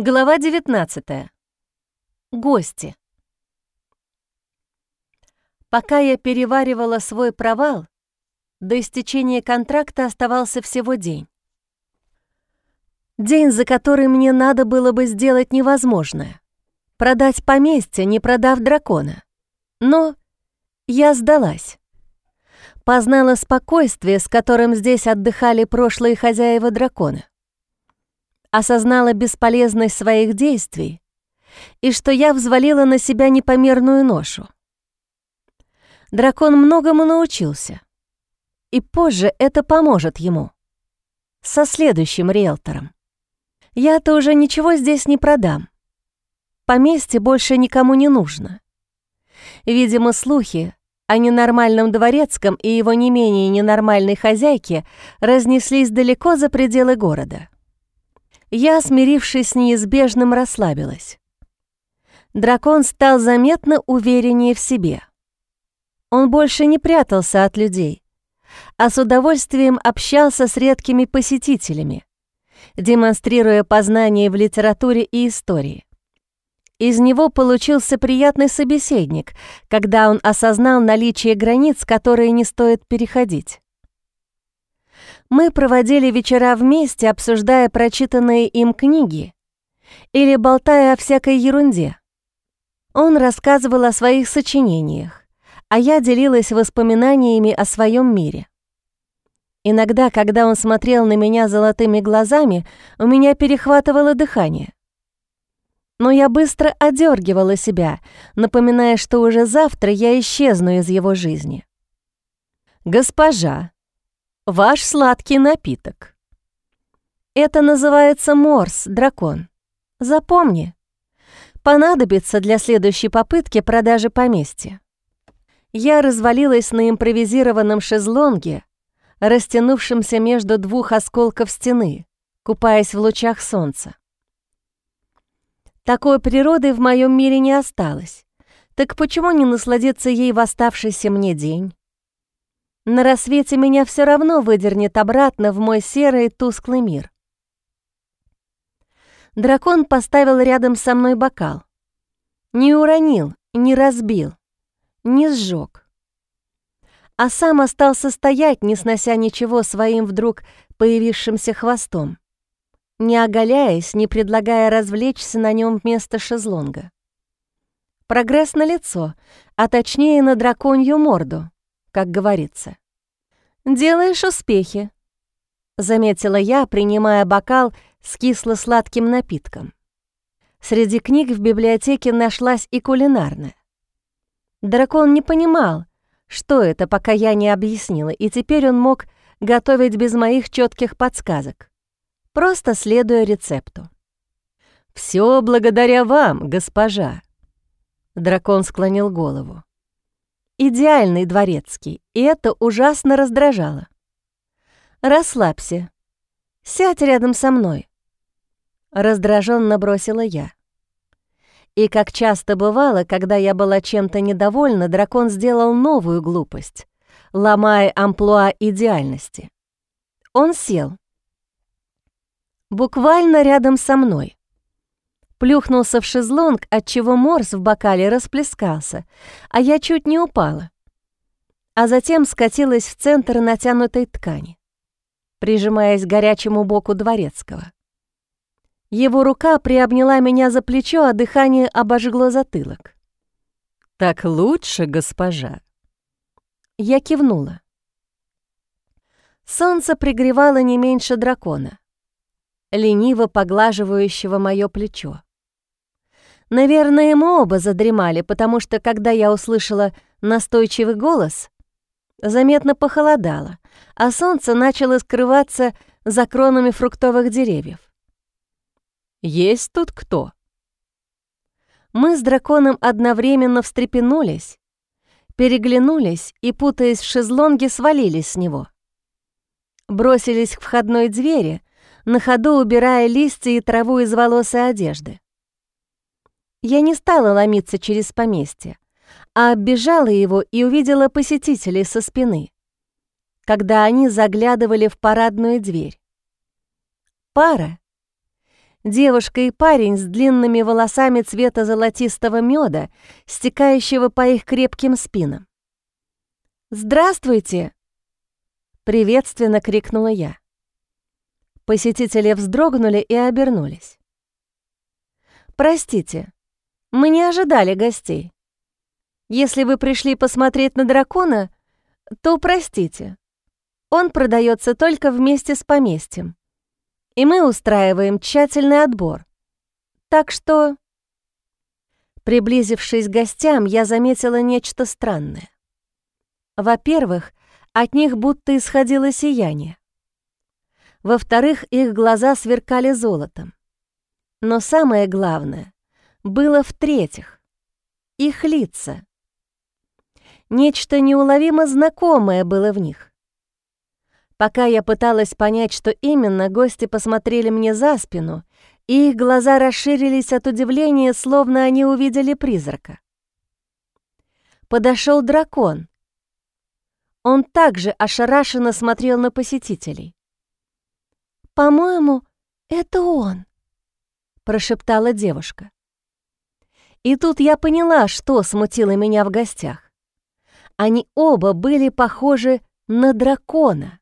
Глава 19. Гости. Пока я переваривала свой провал, до истечения контракта оставался всего день. День, за который мне надо было бы сделать невозможное — продать поместье, не продав дракона. Но я сдалась. Познала спокойствие, с которым здесь отдыхали прошлые хозяева дракона осознала бесполезность своих действий и что я взвалила на себя непомерную ношу. Дракон многому научился, и позже это поможет ему. Со следующим риэлтором. Я-то уже ничего здесь не продам. Поместье больше никому не нужно. Видимо, слухи о ненормальном дворецком и его не менее ненормальной хозяйке разнеслись далеко за пределы города я, смирившись с неизбежным, расслабилась. Дракон стал заметно увереннее в себе. Он больше не прятался от людей, а с удовольствием общался с редкими посетителями, демонстрируя познания в литературе и истории. Из него получился приятный собеседник, когда он осознал наличие границ, которые не стоит переходить. Мы проводили вечера вместе, обсуждая прочитанные им книги или болтая о всякой ерунде. Он рассказывал о своих сочинениях, а я делилась воспоминаниями о своем мире. Иногда, когда он смотрел на меня золотыми глазами, у меня перехватывало дыхание. Но я быстро одергивала себя, напоминая, что уже завтра я исчезну из его жизни. «Госпожа», ваш сладкий напиток. Это называется морс, дракон. Запомни, понадобится для следующей попытки продажи поместья. Я развалилась на импровизированном шезлонге, растянувшемся между двух осколков стены, купаясь в лучах солнца. Такой природы в моем мире не осталось. Так почему не насладиться ей в оставшийся мне день? На рассвете меня все равно выдернет обратно в мой серый тусклый мир. Дракон поставил рядом со мной бокал. Не уронил, не разбил, не сжег. А сам остался стоять, не снося ничего своим вдруг появившимся хвостом, не оголяясь, не предлагая развлечься на нем вместо шезлонга. Прогресс на лицо, а точнее на драконью морду — как говорится. «Делаешь успехи», — заметила я, принимая бокал с кисло-сладким напитком. Среди книг в библиотеке нашлась и кулинарная. Дракон не понимал, что это, пока я не объяснила, и теперь он мог готовить без моих четких подсказок, просто следуя рецепту. «Все благодаря вам, госпожа!» Дракон склонил голову идеальный дворецкий, и это ужасно раздражало. «Расслабься. Сядь рядом со мной», — раздраженно бросила я. И как часто бывало, когда я была чем-то недовольна, дракон сделал новую глупость, ломая амплуа идеальности. Он сел. Буквально рядом со мной плюхнулся в шезлонг, отчего морс в бокале расплескался, а я чуть не упала. А затем скатилась в центр натянутой ткани, прижимаясь к горячему боку дворецкого. Его рука приобняла меня за плечо, а дыхание обожгло затылок. «Так лучше, госпожа!» Я кивнула. Солнце пригревало не меньше дракона, лениво поглаживающего мое плечо. Наверное, мы оба задремали, потому что, когда я услышала настойчивый голос, заметно похолодало, а солнце начало скрываться за кронами фруктовых деревьев. «Есть тут кто?» Мы с драконом одновременно встрепенулись, переглянулись и, путаясь в шезлонге, свалились с него. Бросились к входной двери, на ходу убирая листья и траву из волос и одежды. Я не стала ломиться через поместье, а оббежала его и увидела посетителей со спины, когда они заглядывали в парадную дверь. Пара. девушка и парень с длинными волосами цвета золотистого меда, стекающего по их крепким спинам. «Здравствуйте!» — приветственно крикнула я. Посетители вздрогнули и обернулись. «Простите, мы не ожидали гостей. Если вы пришли посмотреть на дракона, то простите. Он продается только вместе с поместьем. И мы устраиваем тщательный отбор. Так что...» Приблизившись к гостям, я заметила нечто странное. Во-первых, от них будто исходило сияние. Во-вторых, их глаза сверкали золотом. Но самое главное было в-третьих. Их лица. Нечто неуловимо знакомое было в них. Пока я пыталась понять, что именно, гости посмотрели мне за спину, и их глаза расширились от удивления, словно они увидели призрака. Подошел дракон. Он также ошарашенно смотрел на посетителей. «По-моему, это он», — прошептала девушка. И тут я поняла, что смутило меня в гостях. Они оба были похожи на дракона.